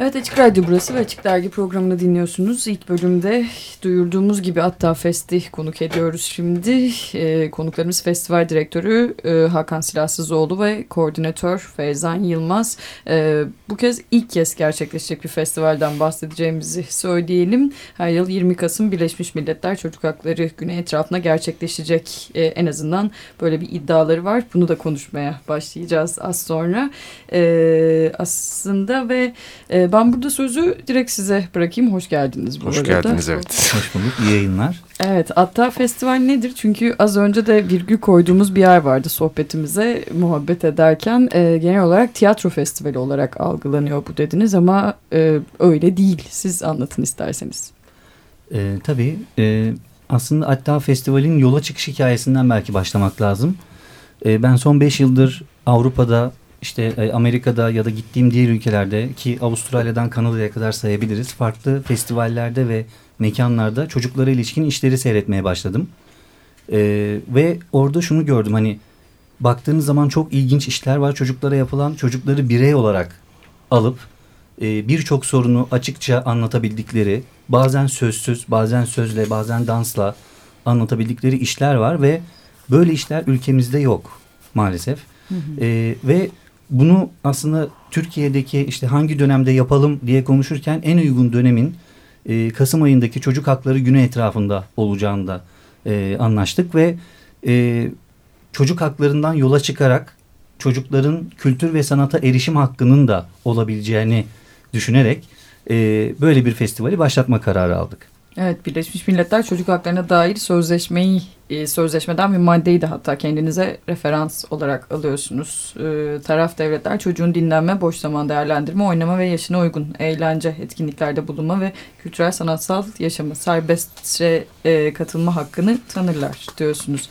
Evet Açık Radyo burası ve Açık Dergi programını dinliyorsunuz. İlk bölümde duyurduğumuz gibi hatta Festi konuk ediyoruz şimdi. E, konuklarımız festival direktörü e, Hakan Silahsızoğlu ve koordinatör Feyzan Yılmaz. E, bu kez ilk kez gerçekleşecek bir festivalden bahsedeceğimizi söyleyelim. Her yıl 20 Kasım Birleşmiş Milletler Çocuk Hakları Günü etrafında gerçekleşecek e, en azından böyle bir iddiaları var. Bunu da konuşmaya başlayacağız az sonra. E, aslında ve... E, ben burada sözü direkt size bırakayım. Hoş geldiniz bu Hoş arada. geldiniz evet. Hoş bulduk. İyi yayınlar. Evet hatta festival nedir? Çünkü az önce de virgül koyduğumuz bir yer vardı sohbetimize muhabbet ederken. E, genel olarak tiyatro festivali olarak algılanıyor bu dediniz ama e, öyle değil. Siz anlatın isterseniz. Ee, tabii. E, aslında hatta festivalin yola çıkış hikayesinden belki başlamak lazım. E, ben son beş yıldır Avrupa'da işte e, Amerika'da ya da gittiğim diğer ülkelerde ki Avustralya'dan Kanada'ya kadar sayabiliriz. Farklı festivallerde ve mekanlarda çocuklara ilişkin işleri seyretmeye başladım. Ee, ve orada şunu gördüm hani baktığınız zaman çok ilginç işler var çocuklara yapılan çocukları birey olarak alıp e, birçok sorunu açıkça anlatabildikleri bazen sözsüz bazen sözle bazen dansla anlatabildikleri işler var ve böyle işler ülkemizde yok maalesef. Hı hı. E, ve bunu aslında Türkiye'deki işte hangi dönemde yapalım diye konuşurken en uygun dönemin e, Kasım ayındaki çocuk hakları günü etrafında olacağında e, anlaştık ve e, çocuk haklarından yola çıkarak çocukların kültür ve sanata erişim hakkının da olabileceğini düşünerek e, böyle bir festivali başlatma kararı aldık. Evet Birleşmiş Milletler Çocuk Haklarına dair sözleşmeyi e, sözleşmeden bir maddeyi de hatta kendinize referans olarak alıyorsunuz. E, taraf devletler çocuğun dinlenme, boş zaman değerlendirme, oynama ve yaşına uygun eğlence etkinliklerde bulunma ve kültürel sanatsal yaşamı serbestçe e, katılma hakkını tanırlar diyorsunuz.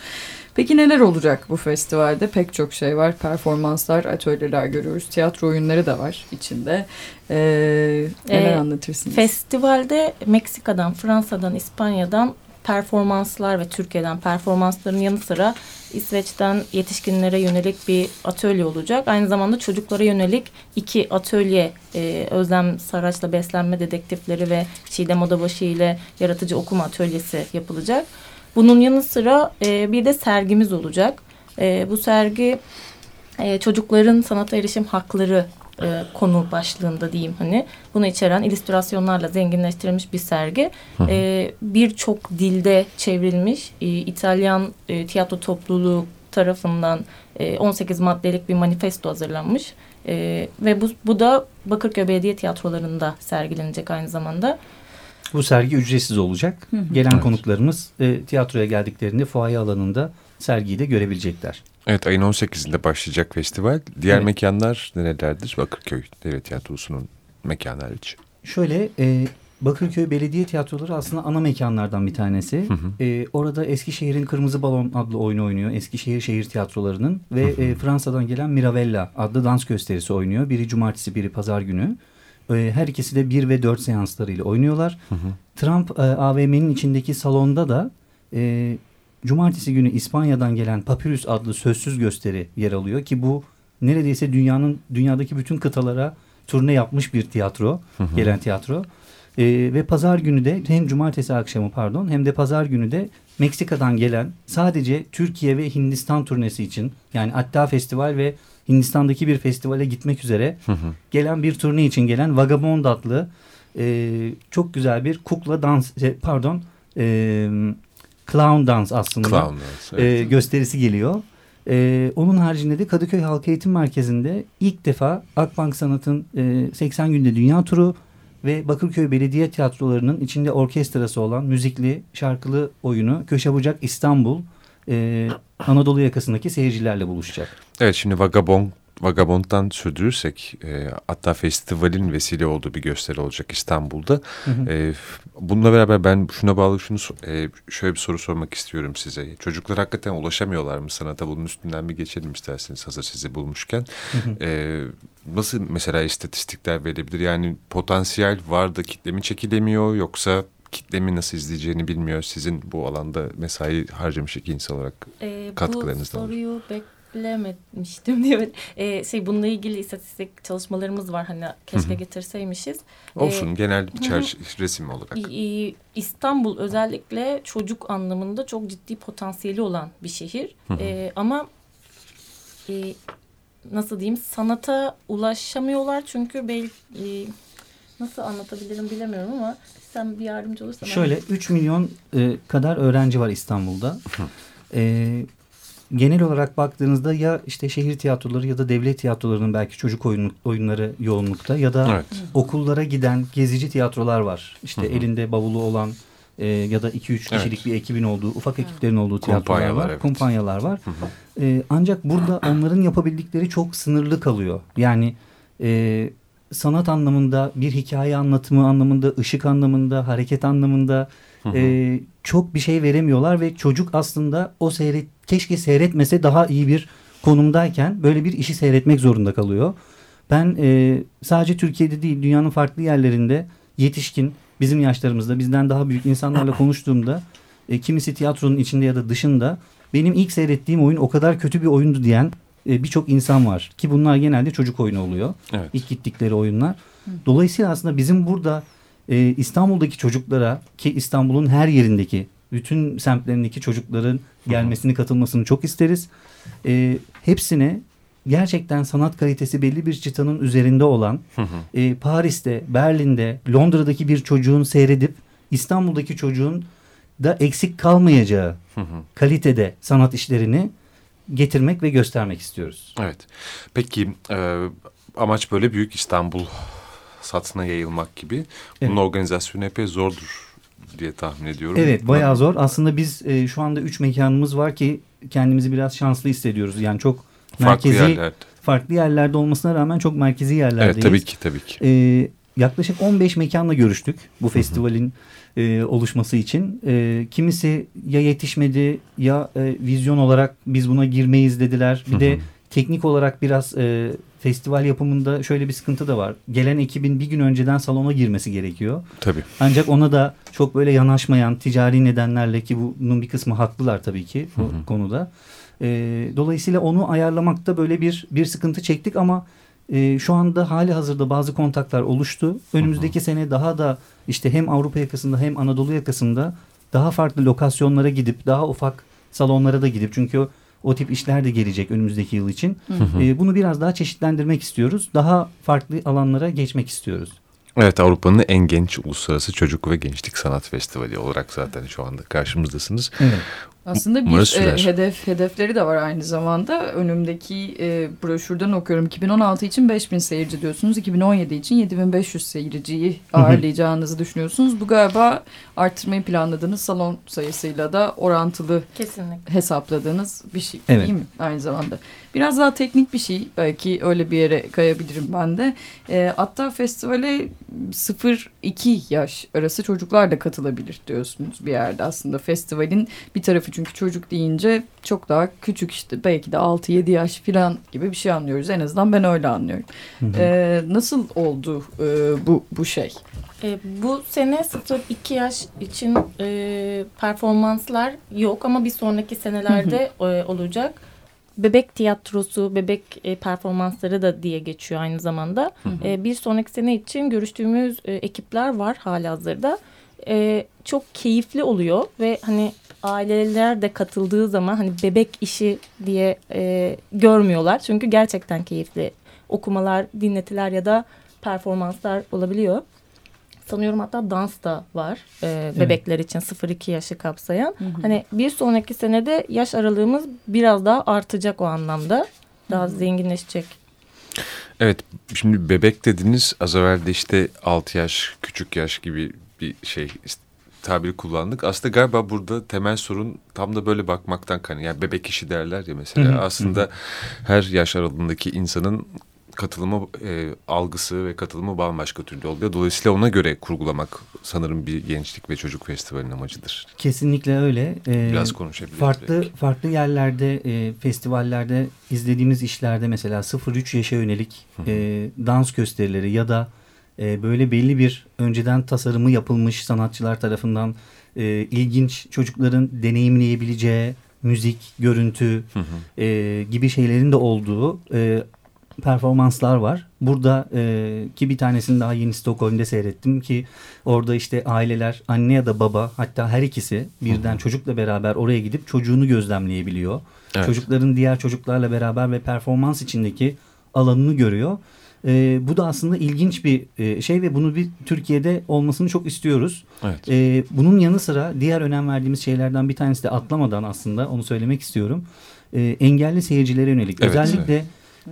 Peki neler olacak bu festivalde? Pek çok şey var. Performanslar, atölyeler görüyoruz. Tiyatro oyunları da var içinde. Ee, neler ee, anlatırsınız? Festivalde Meksika'dan, Fransa'dan, İspanya'dan performanslar ve Türkiye'den performansların yanı sıra İsveç'ten yetişkinlere yönelik bir atölye olacak. Aynı zamanda çocuklara yönelik iki atölye e, Özlem Saraç'la beslenme dedektifleri ve Çiğdem Odabaşı ile yaratıcı okuma atölyesi yapılacak. Bunun yanı sıra e, bir de sergimiz olacak. E, bu sergi e, çocukların sanata erişim hakları e, konu başlığında diyeyim hani bunu içeren illüstrasyonlarla zenginleştirilmiş bir sergi. E, Birçok dilde çevrilmiş e, İtalyan e, tiyatro topluluğu tarafından e, 18 maddelik bir manifesto hazırlanmış. E, ve bu, bu da Bakırköy Belediye Tiyatroları'nda sergilenecek aynı zamanda. Bu sergi ücretsiz olacak. Hı hı. Gelen evet. konuklarımız e, tiyatroya geldiklerinde fuaye alanında sergiyi de görebilecekler. Evet ayın 18'inde başlayacak festival. Diğer evet. mekanlar nerelerdir? Bakırköy Devlet Tiyatrosu'nun mekanı hariç. Şöyle e, Bakırköy Belediye Tiyatroları aslında ana mekanlardan bir tanesi. Hı hı. E, orada Eskişehir'in Kırmızı Balon adlı oyunu oynuyor. Eskişehir Şehir Tiyatroları'nın ve hı hı. E, Fransa'dan gelen Miravella adlı dans gösterisi oynuyor. Biri cumartesi biri pazar günü. E, her ikisi de bir ve dört seanslarıyla oynuyorlar. Hı hı. Trump e, AVM'nin içindeki salonda da e, cumartesi günü İspanya'dan gelen Papyrus adlı sözsüz gösteri yer alıyor ki bu neredeyse dünyanın dünyadaki bütün kıtalara turne yapmış bir tiyatro, hı hı. gelen tiyatro. E, ve pazar günü de hem cumartesi akşamı pardon hem de pazar günü de Meksika'dan gelen sadece Türkiye ve Hindistan turnesi için yani Atta Festival ve Hindistan'daki bir festivale gitmek üzere hı hı. gelen bir turne için gelen Vagabond adlı e, çok güzel bir kukla dans şey, pardon e, clown dans aslında clown dance, evet. e, gösterisi geliyor. E, onun haricinde de Kadıköy Halk Eğitim Merkezi'nde ilk defa Akbank Sanat'ın e, 80 günde dünya turu ve Bakırköy Belediye Tiyatroları'nın içinde orkestrası olan müzikli şarkılı oyunu Köşe Bucak İstanbul e, Anadolu yakasındaki seyircilerle buluşacak. Evet şimdi Vagabond Vagabond'dan sürdürürsek e, hatta festivalin vesile olduğu bir gösteri olacak İstanbul'da. Hı hı. E, bununla beraber ben şuna bağlı şunu e, şöyle bir soru sormak istiyorum size. Çocuklar hakikaten ulaşamıyorlar mı sanata? Bunun üstünden bir geçelim isterseniz hazır sizi bulmuşken. Hı hı. E, nasıl mesela istatistikler verebilir? Yani potansiyel var da kitle mi çekilemiyor yoksa kitlemi nasıl izleyeceğini bilmiyor. Sizin bu alanda mesai harcamış iki insan olarak e, katkılarınızdan. Bu soruyu eklememiştim diye e, şey bununla ilgili istatistik çalışmalarımız var hani keşke getirseymişiz. Olsun ee, genel bir çerçeve resim olarak. İstanbul özellikle çocuk anlamında çok ciddi potansiyeli olan bir şehir. E, ama e, nasıl diyeyim sanata ulaşamıyorlar çünkü belki e, nasıl anlatabilirim bilemiyorum ama sen bir yardımcı olursan. Şöyle ben... 3 milyon e, kadar öğrenci var İstanbul'da. e, genel olarak baktığınızda ya işte şehir tiyatroları ya da devlet tiyatrolarının belki çocuk oyun, oyunları yoğunlukta ya da evet. okullara giden gezici tiyatrolar var. İşte Hı -hı. elinde bavulu olan e, ya da 2-3 kişilik evet. bir ekibin olduğu, ufak ekiplerin olduğu tiyatrolar var. Evet. Kumpanyalar var. Hı hı. E, ancak burada onların yapabildikleri çok sınırlı kalıyor. Yani e, sanat anlamında, bir hikaye anlatımı anlamında, ışık anlamında, hareket anlamında hı hı. E, çok bir şey veremiyorlar ve çocuk aslında o seyret keşke seyretmese daha iyi bir konumdayken böyle bir işi seyretmek zorunda kalıyor. Ben e, sadece Türkiye'de değil dünyanın farklı yerlerinde yetişkin bizim yaşlarımızda bizden daha büyük insanlarla konuştuğumda e, kimisi tiyatronun içinde ya da dışında benim ilk seyrettiğim oyun o kadar kötü bir oyundu diyen e, birçok insan var. Ki bunlar genelde çocuk oyunu oluyor. Evet. İlk gittikleri oyunlar. Dolayısıyla aslında bizim burada e, İstanbul'daki çocuklara ki İstanbul'un her yerindeki bütün semtlerindeki çocukların gelmesini katılmasını çok isteriz. E, hepsine gerçekten sanat kalitesi belli bir çıtanın üzerinde olan e, Paris'te, Berlin'de, Londra'daki bir çocuğun seyredip İstanbul'daki çocuğun da eksik kalmayacağı kalitede sanat işlerini getirmek ve göstermek istiyoruz. Evet. Peki e, amaç böyle büyük İstanbul satına yayılmak gibi. Bunun evet. organizasyonu epey zordur diye tahmin ediyorum. Evet bayağı zor. Aslında biz e, şu anda üç mekanımız var ki kendimizi biraz şanslı hissediyoruz. Yani çok farklı merkezi, yerlerde. farklı yerlerde olmasına rağmen çok merkezi yerlerdeyiz. Evet tabii ki tabii ki. Ee, yaklaşık 15 mekanla görüştük bu festivalin e, oluşması için. E, kimisi ya yetişmedi ya e, vizyon olarak biz buna girmeyiz dediler. Bir de teknik olarak biraz e, festival yapımında şöyle bir sıkıntı da var. Gelen ekibin bir gün önceden salona girmesi gerekiyor. Tabii. Ancak ona da çok böyle yanaşmayan ticari nedenlerle ki bunun bir kısmı haklılar tabii ki bu hı hı. konuda. E, dolayısıyla onu ayarlamakta böyle bir bir sıkıntı çektik ama e, şu anda hali hazırda bazı kontaklar oluştu. Önümüzdeki hı hı. sene daha da işte hem Avrupa yakasında hem Anadolu yakasında daha farklı lokasyonlara gidip daha ufak salonlara da gidip çünkü o tip işler de gelecek önümüzdeki yıl için. Hı hı. E, bunu biraz daha çeşitlendirmek istiyoruz. Daha farklı alanlara geçmek istiyoruz. Evet Avrupa'nın en genç uluslararası çocuk ve gençlik sanat festivali olarak zaten şu anda karşımızdasınız. Evet. Aslında bir e, hedef hedefleri de var aynı zamanda. Önümdeki e, broşürden okuyorum. 2016 için 5000 seyirci diyorsunuz. 2017 için 7500 seyirciyi ağırlayacağınızı düşünüyorsunuz. Bu galiba arttırmayı planladığınız salon sayısıyla da orantılı Kesinlikle. hesapladığınız bir şey evet. değil mi aynı zamanda? Biraz daha teknik bir şey. Belki öyle bir yere kayabilirim ben de. E, hatta festivale 0-2 yaş arası çocuklar da katılabilir diyorsunuz bir yerde aslında. Festivalin bir tarafı çünkü çocuk deyince çok daha küçük işte belki de 6-7 yaş falan gibi bir şey anlıyoruz. En azından ben öyle anlıyorum. Hı hı. Ee, nasıl oldu e, bu, bu şey? E, bu sene 0-2 yaş için e, performanslar yok ama bir sonraki senelerde hı hı. E, olacak. Bebek tiyatrosu, bebek e, performansları da diye geçiyor aynı zamanda. Hı hı. E, bir sonraki sene için görüştüğümüz e, ekipler var hala hazırda. E, çok keyifli oluyor ve hani aileler de katıldığı zaman hani bebek işi diye e, görmüyorlar. Çünkü gerçekten keyifli okumalar, dinletiler ya da performanslar olabiliyor. Sanıyorum hatta dans da var e, bebekler evet. için 0-2 yaşı kapsayan. Hı hı. Hani bir sonraki senede yaş aralığımız biraz daha artacak o anlamda. Daha hı hı. zenginleşecek. Evet şimdi bebek dediniz az evvel de işte 6 yaş küçük yaş gibi bir şey tabiri kullandık. Aslında galiba burada temel sorun tam da böyle bakmaktan kaynaklı. Yani bebek işi derler ya mesela. Hı hı. Aslında her yaş aralığındaki insanın katılımı e, algısı ve katılımı bambaşka türlü oluyor. Dolayısıyla ona göre kurgulamak sanırım bir gençlik ve çocuk festivalinin amacıdır. Kesinlikle öyle. Ee, Biraz konuşabiliriz. Farklı belki. farklı yerlerde, e, festivallerde izlediğimiz işlerde mesela 0-3 yaşa yönelik e, dans gösterileri ya da e, böyle belli bir önceden tasarımı yapılmış sanatçılar tarafından e, ilginç çocukların deneyimleyebileceği müzik, görüntü e, gibi şeylerin de olduğu e, performanslar var. Burada e, ki bir tanesini daha yeni Stockholm'de seyrettim ki orada işte aileler anne ya da baba hatta her ikisi birden çocukla beraber oraya gidip çocuğunu gözlemleyebiliyor. Evet. Çocukların diğer çocuklarla beraber ve performans içindeki alanını görüyor. E, bu da aslında ilginç bir e, şey ve bunu bir Türkiye'de olmasını çok istiyoruz. Evet. E, bunun yanı sıra diğer önem verdiğimiz şeylerden bir tanesi de atlamadan aslında onu söylemek istiyorum. E, engelli seyircilere yönelik Evet, özellikle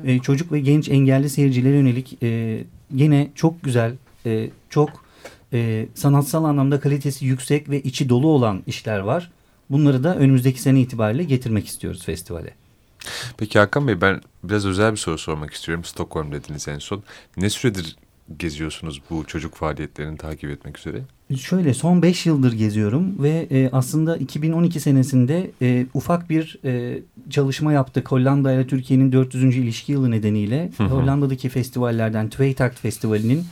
e, çocuk ve genç engelli seyircilere yönelik e, yine çok güzel, e, çok e, sanatsal anlamda kalitesi yüksek ve içi dolu olan işler var. Bunları da önümüzdeki sene itibariyle getirmek istiyoruz festivale. Peki Hakan Bey ben biraz özel bir soru sormak istiyorum. Stockholm dediniz en son. Ne süredir geziyorsunuz bu çocuk faaliyetlerini takip etmek üzere? Şöyle son 5 yıldır geziyorum ve e, aslında 2012 senesinde e, ufak bir e, çalışma yaptık Hollanda ile Türkiye'nin 400. ilişki yılı nedeniyle. Hı hı. Hollanda'daki festivallerden Tweetact Festivali'nin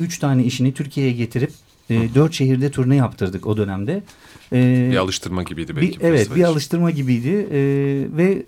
3 tane işini Türkiye'ye getirip 4 şehirde turne yaptırdık o dönemde. E, Bir alıştırma gibiydi bir, belki. evet festival bir alıştırma gibiydi E, ve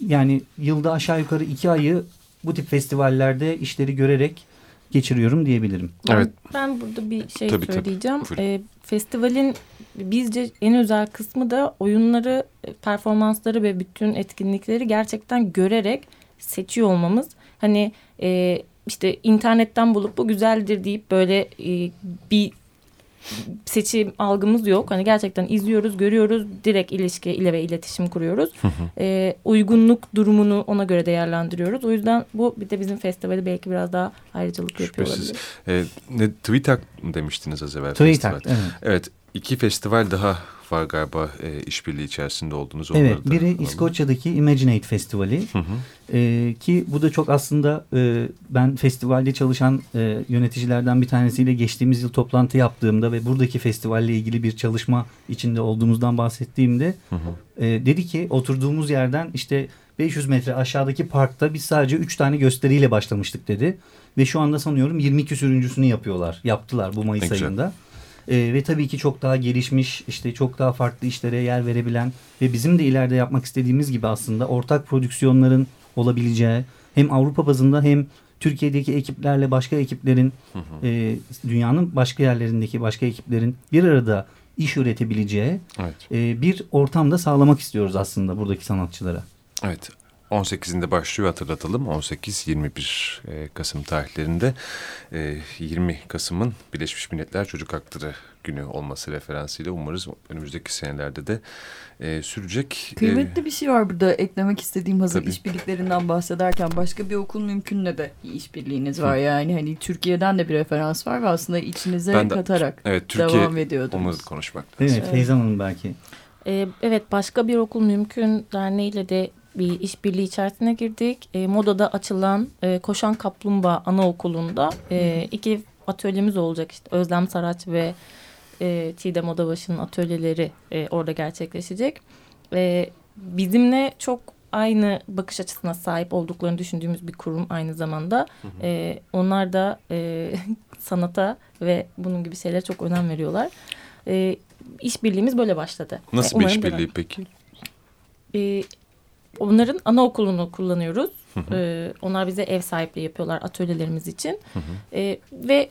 yani yılda aşağı yukarı 2 ayı bu tip festivallerde işleri görerek geçiriyorum diyebilirim. Ben, Evet. ben burada bir şey Tabii, tabii. söyleyeceğim. Buyurun. Ee, festivalin bizce en özel kısmı da oyunları, e, performansları ve bütün etkinlikleri gerçekten görerek seçiyor olmamız. Hani e, işte internetten bulup bu güzeldir deyip böyle e, bir seçim algımız yok. Hani gerçekten izliyoruz, görüyoruz, direkt ilişki ile ve iletişim kuruyoruz. Ee, uygunluk durumunu ona göre değerlendiriyoruz. O yüzden bu bir de bizim festivali belki biraz daha ayrıcalık yapıyor olabilir. Ee, ne, Tweetak mı demiştiniz az evvel? Festival? evet. Evet. iki festival daha var galiba e, işbirliği içerisinde oldunuz. Evet, da biri alalım. İskoçya'daki Imaginate Festivali Hı hı. Ee, ki bu da çok aslında e, ben festivalde çalışan e, yöneticilerden bir tanesiyle geçtiğimiz yıl toplantı yaptığımda ve buradaki festivalle ilgili bir çalışma içinde olduğumuzdan bahsettiğimde Hı hı. e, dedi ki oturduğumuz yerden işte 500 metre aşağıdaki parkta biz sadece 3 tane gösteriyle başlamıştık dedi. Ve şu anda sanıyorum 20 küsürüncüsünü yapıyorlar. Yaptılar bu Mayıs Ne güzel. Ee, ve tabii ki çok daha gelişmiş, işte çok daha farklı işlere yer verebilen ve bizim de ileride yapmak istediğimiz gibi aslında ortak prodüksiyonların olabileceği hem Avrupa bazında hem Türkiye'deki ekiplerle başka ekiplerin e, dünyanın başka yerlerindeki başka ekiplerin bir arada iş üretebileceği Evet. e, bir ortamda sağlamak istiyoruz aslında buradaki sanatçılara. Evet. 18'inde başlıyor hatırlatalım. 18-21 e, Kasım tarihlerinde e, 20 Kasım'ın Birleşmiş Milletler Çocuk Hakları Günü olması referansıyla umarız önümüzdeki senelerde de e, sürecek. E, Kıymetli bir şey var burada eklemek istediğim hazır Tabii. işbirliklerinden bahsederken başka bir okul mümkünle de bir işbirliğiniz var yani hani Türkiye'den de bir referans var ve aslında içinize Ben de- katarak evet Türkiye devam ediyordunuz. onları konuşmak Evet, lazım. Evet. Feyzan Hanım belki. Ee, evet başka bir okul mümkün derneğiyle de bir işbirliği içerisine girdik. Ee, Moda'da açılan e, Koşan Kaplumbağa Anaokulu'nda e, iki atölyemiz olacak. işte Özlem Saraç ve e, Çiğdem Odabaşı'nın atölyeleri e, orada gerçekleşecek. E, bizimle çok aynı bakış açısına sahip olduklarını düşündüğümüz bir kurum aynı zamanda. E, onlar da e, sanata ve bunun gibi şeylere çok önem veriyorlar. E, işbirliğimiz böyle başladı. Nasıl E, bir işbirliği peki? e, onların anaokulunu kullanıyoruz. E, onlar bize ev sahipliği yapıyorlar atölyelerimiz için. E, ve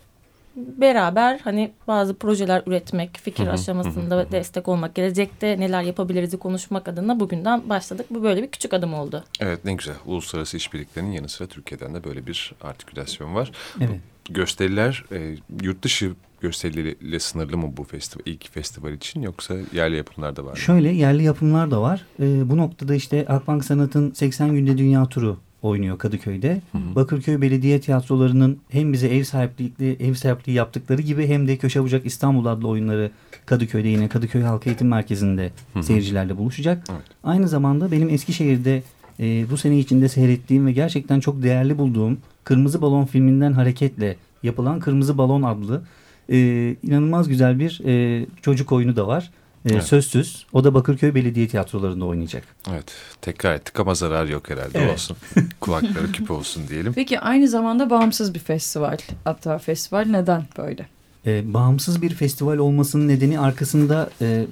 beraber hani bazı projeler üretmek, fikir Hı hı, aşamasında hı hı, hı. destek olmak, gelecekte neler yapabiliriz'i konuşmak adına bugünden başladık. Bu böyle bir küçük adım oldu. Evet ne güzel. Uluslararası işbirliklerinin yanı sıra Türkiye'den de böyle bir artikülasyon var. Evet. Gösteriler e, yurt dışı gösterileriyle sınırlı mı bu festival, ilk festival için yoksa yerli yapımlar da var mı? Şöyle yerli yapımlar da var. Ee, bu noktada işte Akbank Sanat'ın 80 günde dünya turu oynuyor Kadıköy'de. Bakırköy Belediye Tiyatroları'nın hem bize ev sahipliği, ev sahipliği yaptıkları gibi hem de Köşe Bucak İstanbul adlı oyunları Kadıköy'de yine Kadıköy Halk Eğitim Merkezi'nde seyircilerle buluşacak. Evet. Aynı zamanda benim Eskişehir'de e, bu sene içinde seyrettiğim ve gerçekten çok değerli bulduğum Kırmızı Balon filminden hareketle yapılan Kırmızı Balon adlı e, inanılmaz güzel bir e, çocuk oyunu da var. E, Evet. Sözsüz. O da Bakırköy Belediye Tiyatroları'nda oynayacak. Evet tekrar ettik ama zarar yok herhalde Evet. olsun. Kulakları küpe olsun diyelim. Peki aynı zamanda bağımsız bir festival. Hatta festival neden böyle? E, bağımsız bir festival olmasının nedeni arkasında e,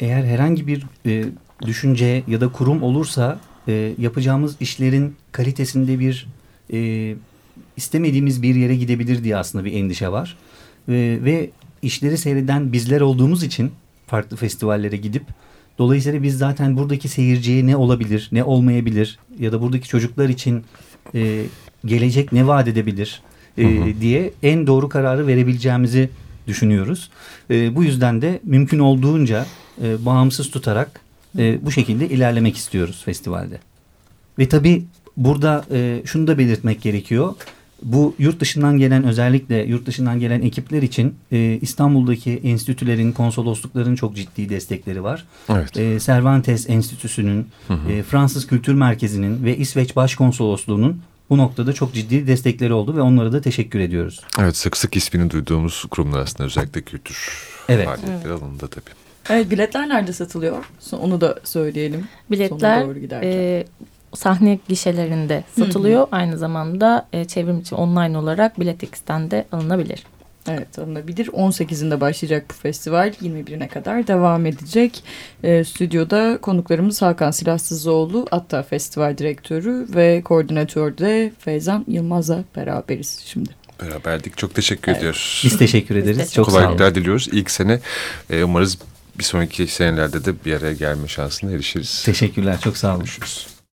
eğer herhangi bir e, düşünce ya da kurum olursa e, yapacağımız işlerin kalitesinde bir e, istemediğimiz bir yere gidebilir diye aslında bir endişe var. E, ve işleri seyreden bizler olduğumuz için farklı festivallere gidip dolayısıyla biz zaten buradaki seyirciye ne olabilir, ne olmayabilir ya da buradaki çocuklar için e, gelecek ne vaat edebilir e, hı hı. diye en doğru kararı verebileceğimizi düşünüyoruz. E, bu yüzden de mümkün olduğunca e, bağımsız tutarak e, bu şekilde ilerlemek istiyoruz festivalde. Ve tabii burada e, şunu da belirtmek gerekiyor. Bu yurt dışından gelen özellikle yurt dışından gelen ekipler için e, İstanbul'daki enstitülerin, konsoloslukların çok ciddi destekleri var. Evet. E, Cervantes Enstitüsü'nün, E, Fransız Kültür Merkezi'nin ve İsveç Başkonsolosluğu'nun bu noktada çok ciddi destekleri oldu ve onlara da teşekkür ediyoruz. Evet sık sık ismini duyduğumuz kurumlar aslında özellikle kültür evet. faaliyetleri evet. alanında tabii. Evet biletler nerede satılıyor? Onu da söyleyelim. Biletler e, sahne gişelerinde satılıyor. Hı hı. Aynı zamanda e, çevrim içi online olarak Biletix'ten de alınabilir. Evet alınabilir. 18'inde başlayacak bu festival. 21'ine kadar devam edecek. E, stüdyoda konuklarımız Hakan Silahsızoğlu, Atta Festival Direktörü ve koordinatör de Feyzan Yılmaz'la beraberiz şimdi. Beraberdik. Çok teşekkür evet. ediyoruz. Biz teşekkür ederiz. Biz Çok Kolaylıklar diliyoruz. İlk sene e, umarız bir sonraki senelerde de bir araya gelme şansına erişiriz. Teşekkürler. Çok sağ olun. Görüşürüz.